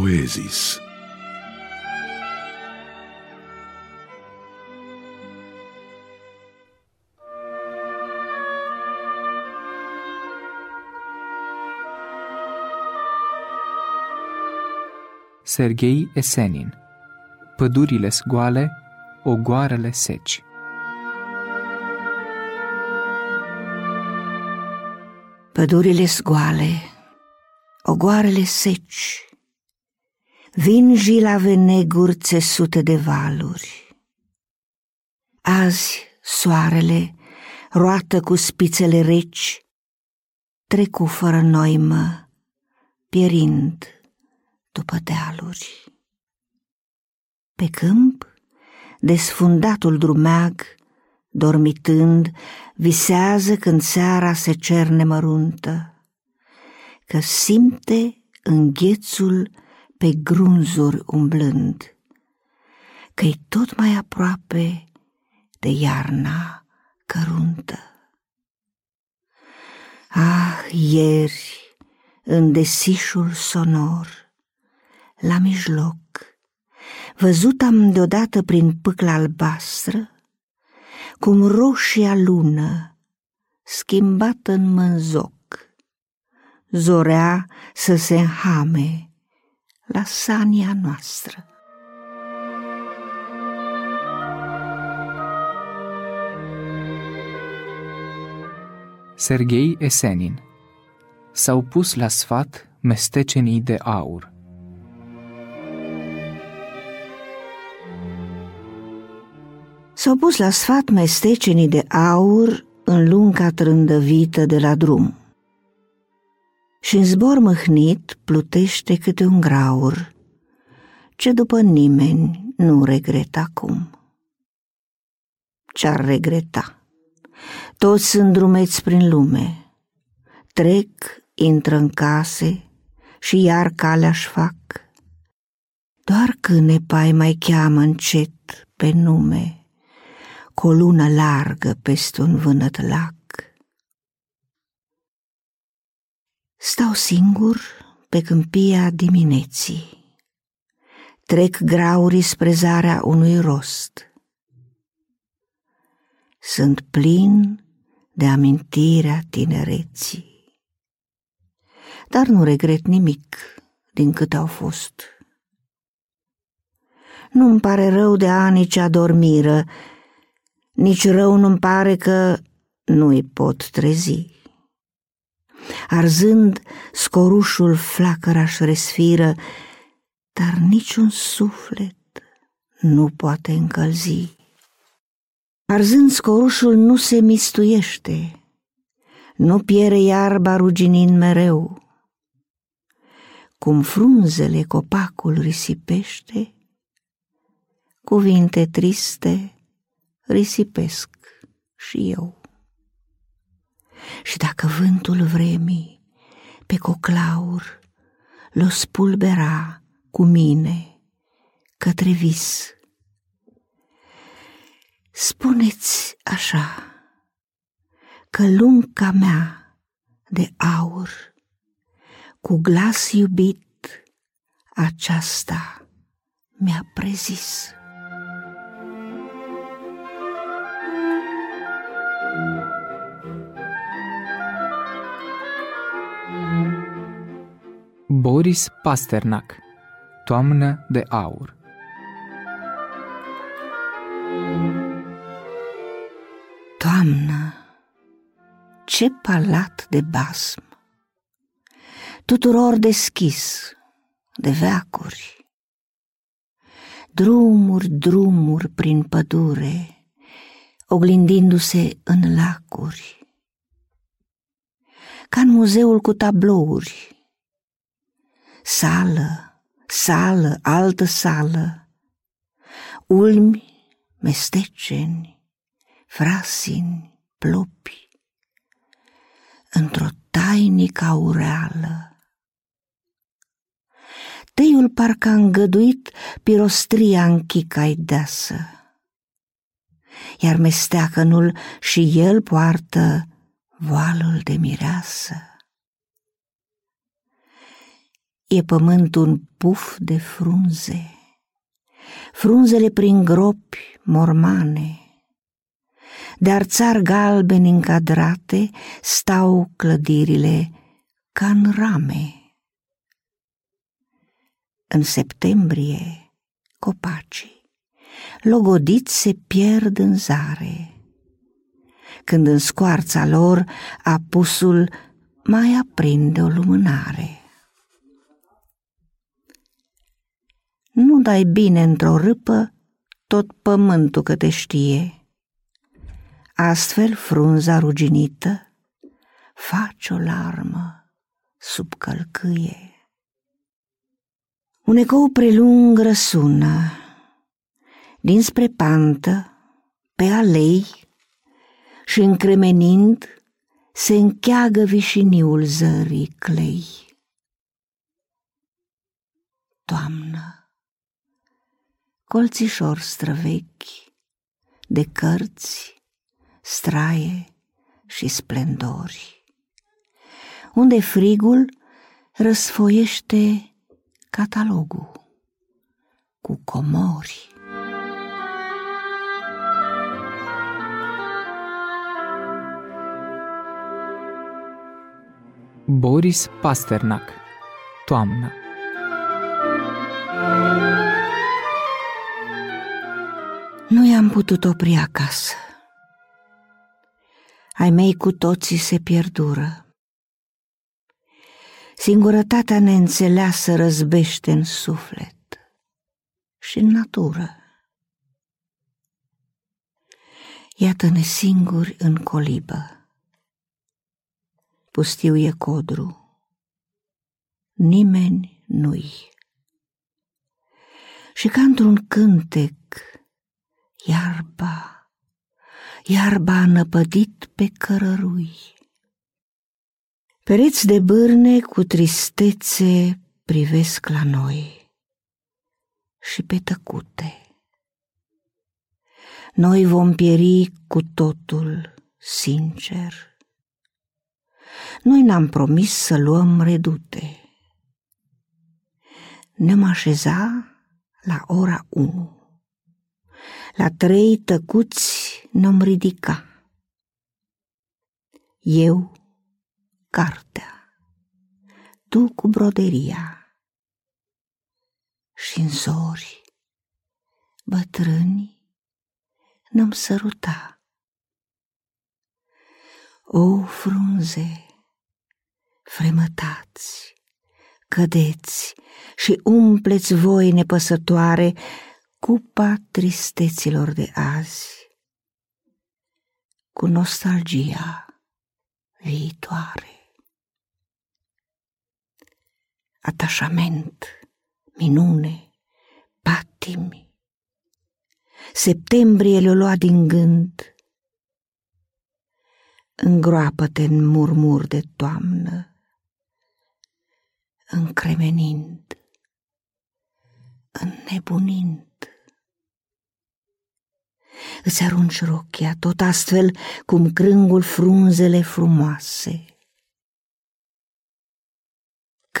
poezis. Sergei Esenin. Pădurile sgoale, ogoarele seci. Pădurile sgoale, ogoarele seci, Vin jilave neguri țesute de valuri. Azi soarele, roată cu spițele reci, Trecu fără noimă, pierind după dealuri. Pe câmp, desfundatul drumeag, dormitând, visează când seara se cerne măruntă, că simte înghețul pe grunzuri umblând, că-i tot mai aproape de iarna căruntă. Ah, ieri, în desișul sonor, la mijloc. Văzut am deodată prin pâcla albastră, cum roșia lună, schimbată în mânzoc, zorea să se înhame la sania noastră. Sergei Esenin S-au pus la sfat mestecenii de aur. S-au pus la sfat mestecenii de aur în lunga trândăvită de la drum. Și în zbor mâhnit plutește câte un graur, ce după nimeni nu regret acum. Ce-ar regreta? Toți sunt drumeți prin lume, trec, intră în case și iar calea-și fac. Doar cânepai mai cheamă încet pe nume cu o lună largă peste un vânăt lac. Stau singur pe câmpia dimineții. Trec graurii spre zarea unui rost. Sunt plin de amintirea tinereții. Dar nu regret nimic din cât au fost. Nu-mi pare rău de anii ce adormiră nici rău nu-mi pare că nu-i pot trezi. Arzând, scorușul flacăraș resfiră, dar niciun suflet nu poate încălzi. Arzând, scorușul nu se mistuiește, nu piere iarba ruginind mereu. Cum frunzele copacul risipește, cuvinte triste risipesc și eu. Și dacă vântul vremii pe coclaur l-o spulbera cu mine către vis, spuneți așa că lunca mea de aur cu glas iubit aceasta mi-a prezis. Boris Pasternak Toamnă de aur. Toamnă, ce palat de basm, tuturor deschis, de veacuri, drumuri, drumuri prin pădure, oglindindu-se în lacuri, ca în muzeul cu tablouri, sală, sală, altă sală, ulmi, mesteceni, frasini, plopi, într-o tainică aureală. Teiul parcă a îngăduit pirostria în chicai deasă, iar mesteacănul și el poartă voalul de mireasă. E pământul un puf de frunze, frunzele prin gropi mormane, de țar galbeni încadrate stau clădirile ca în rame. În septembrie, copacii, logodiți se pierd în zare, când în scoarța lor apusul mai aprinde o lumânare. Nu dai bine într-o râpă tot pământul că te știe. Astfel frunza ruginită face o larmă sub călcâie. Un ecou prelung răsună, dinspre pantă, pe alei și încremenind se încheagă vișiniul zării clei. Toamnă, colțișor străvechi de cărți, straie și splendori, unde frigul răsfoiește catalogul cu comori. Boris Pasternak Toamnă putut opri acasă. Ai mei cu toții se pierdură. Singurătatea neînțeleasă răzbește în suflet și în natură. Iată-ne singuri în colibă. Pustiu e codru. Nimeni nu-i. Și ca într-un cântec, iarba, iarba a năpădit pe cărărui. Pereți de bârne cu tristețe privesc la noi și pe tăcute. Noi vom pieri cu totul sincer. Noi n-am promis să luăm redute. Ne-am așeza la ora unu. La trei tăcuți ne-am ridica. Eu cartea, tu cu broderia și în zori, bătrâni, ne-am săruta. O frunze, fremătați, cădeți și umpleți voi nepăsătoare cupa tristeților de azi, cu nostalgia viitoare atașament, minune, patimi. Septembrie le-o lua din gând. Îngroapă-te în murmur de toamnă, încremenind, înnebunind. Îți arunci rochia, tot astfel cum crângul frunzele frumoase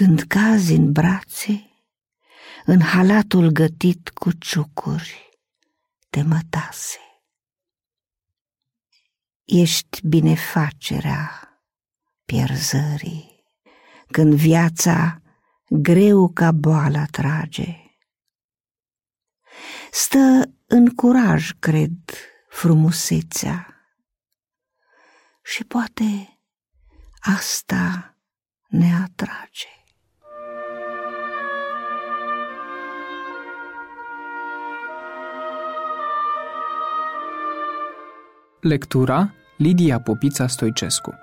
când cazi în brațe, în halatul gătit cu ciucuri de mătase. Ești binefacerea pierzării, când viața greu ca boala trage. Stă în curaj, cred, frumusețea și poate asta ne atrage. Lectura Lidia Popița Stoicescu